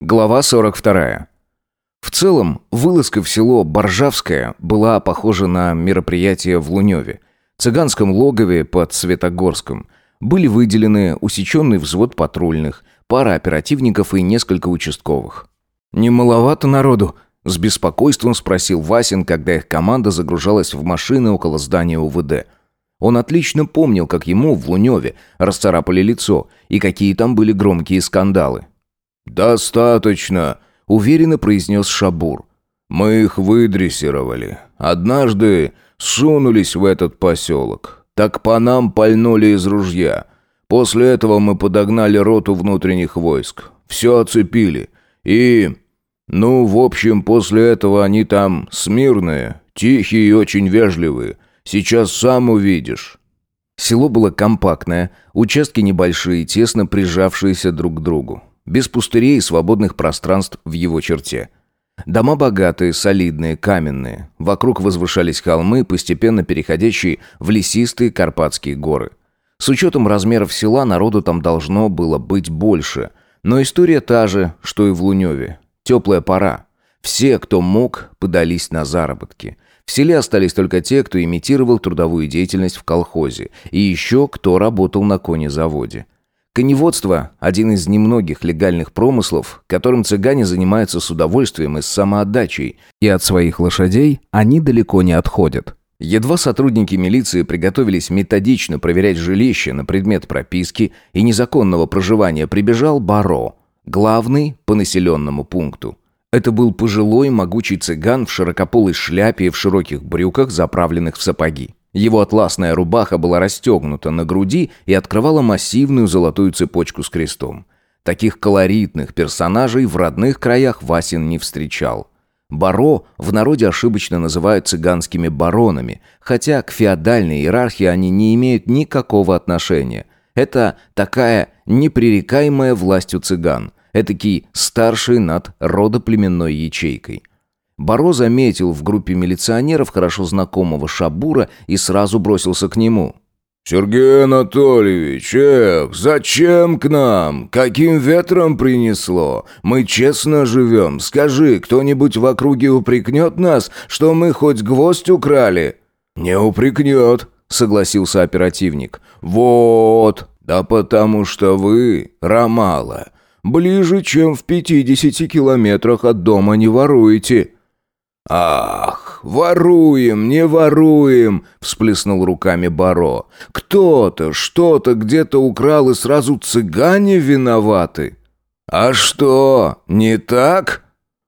Глава 42. В целом, вылазка в село Боржавское была похожа на мероприятие в Луневе, цыганском логове под Светогорском. Были выделены усеченный взвод патрульных, пара оперативников и несколько участковых. «Не маловато народу?» – с беспокойством спросил Васин, когда их команда загружалась в машины около здания УВД. Он отлично помнил, как ему в Луневе расцарапали лицо и какие там были громкие скандалы. «Достаточно», — уверенно произнес Шабур. «Мы их выдрессировали. Однажды сунулись в этот поселок. Так по нам пальнули из ружья. После этого мы подогнали роту внутренних войск. Все оцепили. И... Ну, в общем, после этого они там смирные, тихие и очень вежливые. Сейчас сам увидишь». Село было компактное, участки небольшие, тесно прижавшиеся друг к другу без пустырей и свободных пространств в его черте. Дома богатые, солидные, каменные. Вокруг возвышались холмы, постепенно переходящие в лесистые Карпатские горы. С учетом размеров села народу там должно было быть больше. Но история та же, что и в Луневе. Теплая пора. Все, кто мог, подались на заработки. В селе остались только те, кто имитировал трудовую деятельность в колхозе, и еще кто работал на конезаводе. Коневодство – один из немногих легальных промыслов, которым цыгане занимаются с удовольствием и с самоотдачей, и от своих лошадей они далеко не отходят. Едва сотрудники милиции приготовились методично проверять жилище на предмет прописки и незаконного проживания, прибежал Баро, главный по населенному пункту. Это был пожилой могучий цыган в широкополой шляпе и в широких брюках, заправленных в сапоги. Его атласная рубаха была расстегнута на груди и открывала массивную золотую цепочку с крестом. Таких колоритных персонажей в родных краях Васин не встречал. Баро в народе ошибочно называют цыганскими баронами, хотя к феодальной иерархии они не имеют никакого отношения. Это такая непререкаемая власть у цыган, этакий старший над родоплеменной ячейкой. Баро заметил в группе милиционеров хорошо знакомого Шабура и сразу бросился к нему. «Сергей Анатольевич, эх, зачем к нам? Каким ветром принесло? Мы честно живем. Скажи, кто-нибудь в округе упрекнет нас, что мы хоть гвоздь украли?» «Не упрекнет», — согласился оперативник. «Вот, да потому что вы, Ромала, ближе, чем в пятидесяти километрах от дома не воруете». «Ах, воруем, не воруем!» — всплеснул руками Баро. «Кто-то, что-то где-то украл, и сразу цыгане виноваты». «А что, не так?»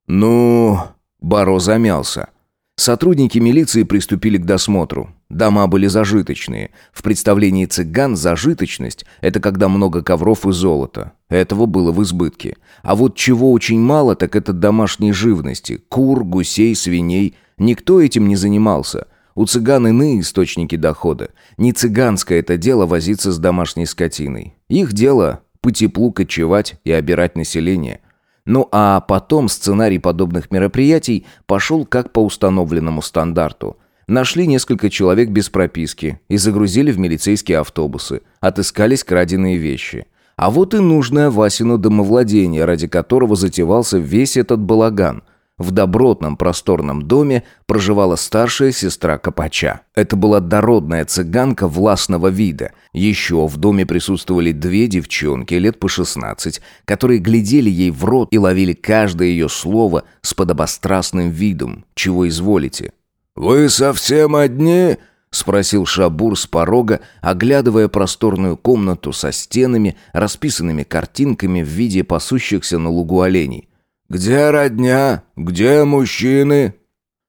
«Ну...» — Баро замялся. Сотрудники милиции приступили к досмотру. Дома были зажиточные. В представлении цыган зажиточность – это когда много ковров и золота. Этого было в избытке. А вот чего очень мало, так это домашней живности. Кур, гусей, свиней. Никто этим не занимался. У цыган иные источники дохода. Не цыганское это дело возиться с домашней скотиной. Их дело – по теплу кочевать и обирать население – ну а потом сценарий подобных мероприятий пошел как по установленному стандарту. Нашли несколько человек без прописки и загрузили в милицейские автобусы. Отыскались краденые вещи. А вот и нужное Васину домовладение, ради которого затевался весь этот балаган. В добротном просторном доме проживала старшая сестра Копача. Это была дородная цыганка властного вида. Еще в доме присутствовали две девчонки лет по 16, которые глядели ей в рот и ловили каждое ее слово с подобострастным видом. Чего изволите? «Вы совсем одни?» — спросил Шабур с порога, оглядывая просторную комнату со стенами, расписанными картинками в виде пасущихся на лугу оленей. «Где родня? Где мужчины?»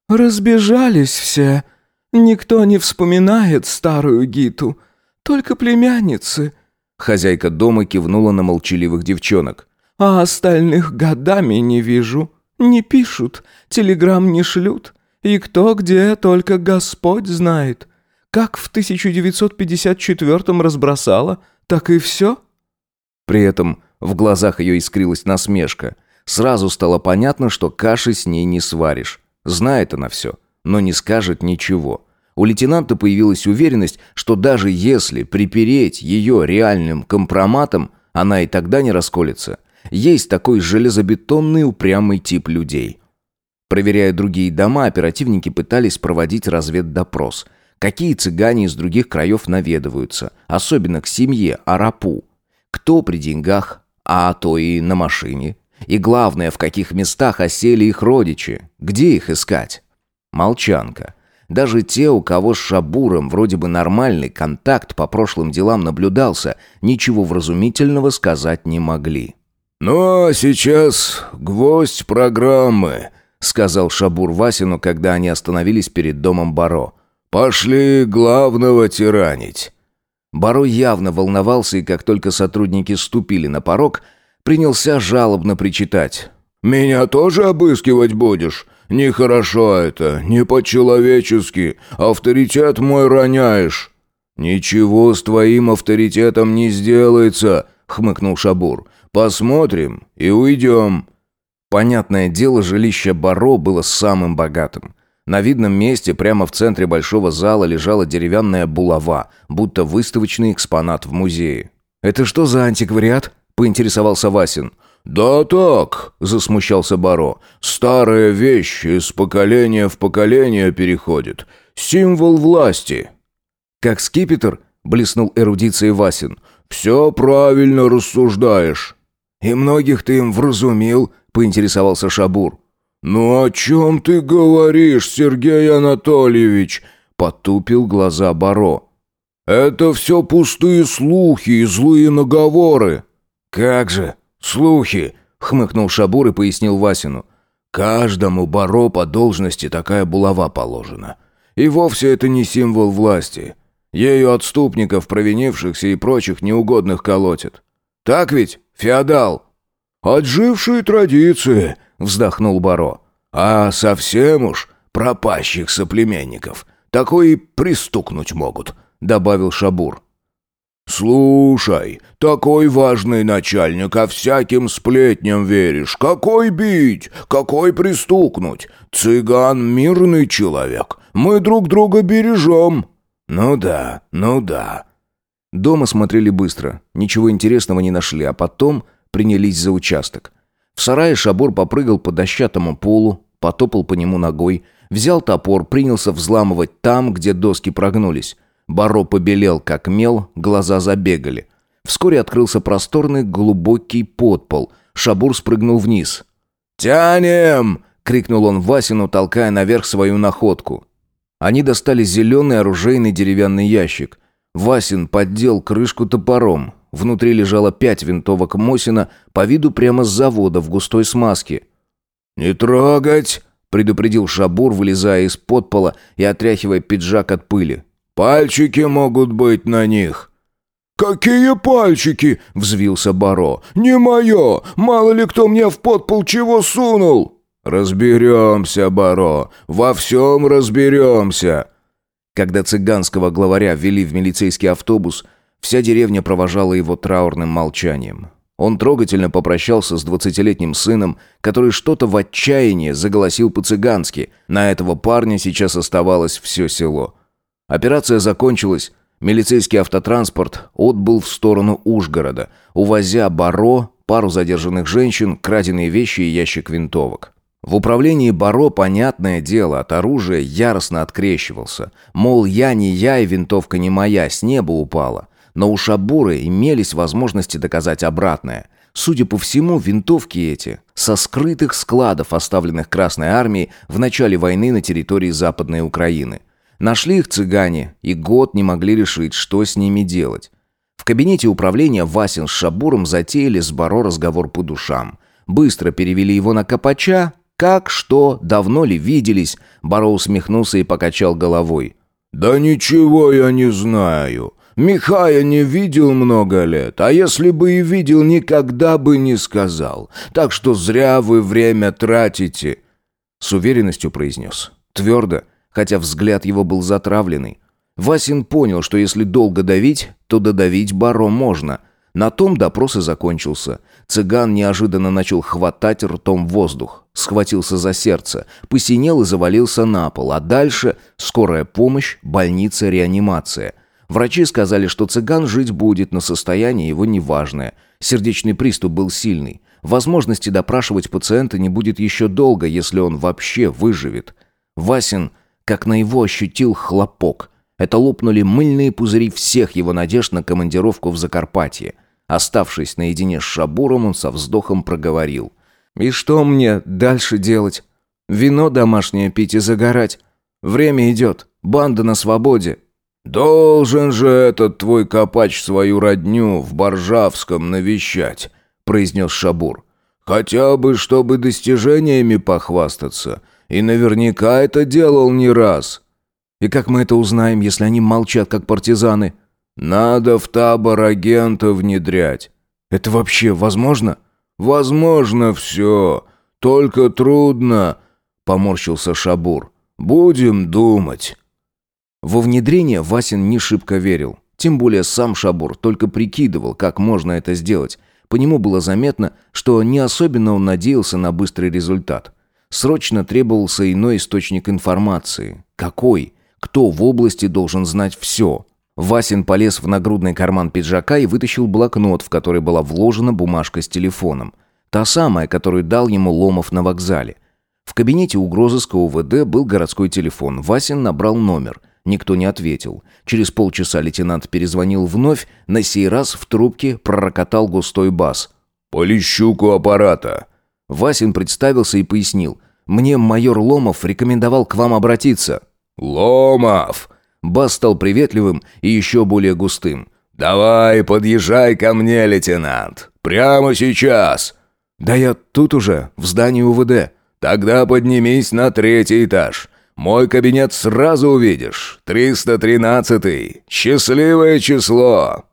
«Разбежались все. Никто не вспоминает старую Гиту. Только племянницы». Хозяйка дома кивнула на молчаливых девчонок. «А остальных годами не вижу. Не пишут, телеграмм не шлют. И кто где, только Господь знает. Как в 1954-м разбросала, так и все». При этом в глазах ее искрилась насмешка – Сразу стало понятно, что каши с ней не сваришь. Знает она все, но не скажет ничего. У лейтенанта появилась уверенность, что даже если припереть ее реальным компроматом, она и тогда не расколется. Есть такой железобетонный упрямый тип людей. Проверяя другие дома, оперативники пытались проводить разведдопрос. Какие цыгане из других краев наведываются, особенно к семье Арапу. Кто при деньгах, а то и на машине. И главное, в каких местах осели их родичи, где их искать. Молчанка. Даже те, у кого с Шабуром вроде бы нормальный контакт по прошлым делам наблюдался, ничего вразумительного сказать не могли. «Ну, а сейчас гвоздь программы», — сказал Шабур Васину, когда они остановились перед домом Баро. «Пошли главного тиранить». Баро явно волновался, и как только сотрудники ступили на порог, принялся жалобно причитать. «Меня тоже обыскивать будешь? Нехорошо это, не по-человечески. Авторитет мой роняешь». «Ничего с твоим авторитетом не сделается», — хмыкнул Шабур. «Посмотрим и уйдем». Понятное дело, жилище Баро было самым богатым. На видном месте, прямо в центре большого зала, лежала деревянная булава, будто выставочный экспонат в музее. «Это что за антиквариат?» – поинтересовался Васин. «Да так», — засмущался Баро. «Старая вещь из поколения в поколение переходит. Символ власти». «Как скипетр?» — блеснул эрудицией Васин. «Все правильно рассуждаешь». «И многих ты им вразумил?» — поинтересовался Шабур. «Ну о чем ты говоришь, Сергей Анатольевич?» — потупил глаза Баро. «Это все пустые слухи и злые наговоры». «Как же!» «Слухи!» — хмыкнул Шабур и пояснил Васину. «Каждому баро по должности такая булава положена. И вовсе это не символ власти. Ею отступников, провинившихся и прочих неугодных колотят. Так ведь, феодал?» «Отжившие традиции», — вздохнул баро. «А совсем уж пропащих соплеменников. Такое и пристукнуть могут», — добавил Шабур. «Слушай, такой важный начальник, а всяким сплетням веришь. Какой бить? Какой пристукнуть? Цыган мирный человек. Мы друг друга бережем». «Ну да, ну да». Дома смотрели быстро. Ничего интересного не нашли, а потом принялись за участок. В сарае Шабур попрыгал по дощатому полу, потопал по нему ногой, взял топор, принялся взламывать там, где доски прогнулись. Баро побелел, как мел, глаза забегали. Вскоре открылся просторный глубокий подпол. Шабур спрыгнул вниз. «Тянем!» — крикнул он Васину, толкая наверх свою находку. Они достали зеленый оружейный деревянный ящик. Васин поддел крышку топором. Внутри лежало пять винтовок Мосина, по виду прямо с завода в густой смазке. «Не трогать!» — предупредил Шабур, вылезая из подпола и отряхивая пиджак от пыли. Пальчики могут быть на них». «Какие пальчики?» — взвился Баро. «Не мое! Мало ли кто мне в подпол чего сунул!» «Разберемся, Баро, во всем разберемся!» Когда цыганского главаря ввели в милицейский автобус, вся деревня провожала его траурным молчанием. Он трогательно попрощался с двадцатилетним сыном, который что-то в отчаянии заголосил по-цыгански. На этого парня сейчас оставалось все село. Операция закончилась. Милицейский автотранспорт отбыл в сторону Ужгорода, увозя Баро, пару задержанных женщин, краденые вещи и ящик винтовок. В управлении Баро, понятное дело, от оружия яростно открещивался. Мол, я не я и винтовка не моя, с неба упала. Но у Шабуры имелись возможности доказать обратное. Судя по всему, винтовки эти со скрытых складов, оставленных Красной Армией в начале войны на территории Западной Украины – Нашли их цыгане и год не могли решить, что с ними делать. В кабинете управления Васин с Шабуром затеяли с Баро разговор по душам. Быстро перевели его на Копача. Как, что, давно ли виделись? Баро усмехнулся и покачал головой. «Да ничего я не знаю. Михая не видел много лет, а если бы и видел, никогда бы не сказал. Так что зря вы время тратите». С уверенностью произнес. Твердо, хотя взгляд его был затравленный. Васин понял, что если долго давить, то додавить Баро можно. На том допрос и закончился. Цыган неожиданно начал хватать ртом воздух. Схватился за сердце, посинел и завалился на пол. А дальше скорая помощь, больница, реанимация. Врачи сказали, что цыган жить будет, но состояние его неважное. Сердечный приступ был сильный. Возможности допрашивать пациента не будет еще долго, если он вообще выживет. Васин, как на его ощутил хлопок. Это лопнули мыльные пузыри всех его надежд на командировку в Закарпатье. Оставшись наедине с Шабуром, он со вздохом проговорил. «И что мне дальше делать? Вино домашнее пить и загорать? Время идет, банда на свободе». «Должен же этот твой копач свою родню в Боржавском навещать», — произнес Шабур. «Хотя бы, чтобы достижениями похвастаться. И наверняка это делал не раз». «И как мы это узнаем, если они молчат, как партизаны?» «Надо в табор агента внедрять». «Это вообще возможно?» «Возможно все. Только трудно», — поморщился Шабур. «Будем думать». Во внедрение Васин не шибко верил. Тем более сам Шабур только прикидывал, как можно это сделать. По нему было заметно, что не особенно он надеялся на быстрый результат. Срочно требовался иной источник информации. Какой? Кто в области должен знать все? Васин полез в нагрудный карман пиджака и вытащил блокнот, в который была вложена бумажка с телефоном. Та самая, которую дал ему Ломов на вокзале. В кабинете угрозыска УВД был городской телефон. Васин набрал номер – Никто не ответил. Через полчаса лейтенант перезвонил вновь, на сей раз в трубке пророкотал густой бас. «Полищуку аппарата». Васин представился и пояснил. «Мне майор Ломов рекомендовал к вам обратиться». «Ломов!» Бас стал приветливым и еще более густым. «Давай, подъезжай ко мне, лейтенант. Прямо сейчас». «Да я тут уже, в здании УВД». «Тогда поднимись на третий этаж. Мой кабинет сразу увидишь. 313-й. Счастливое число.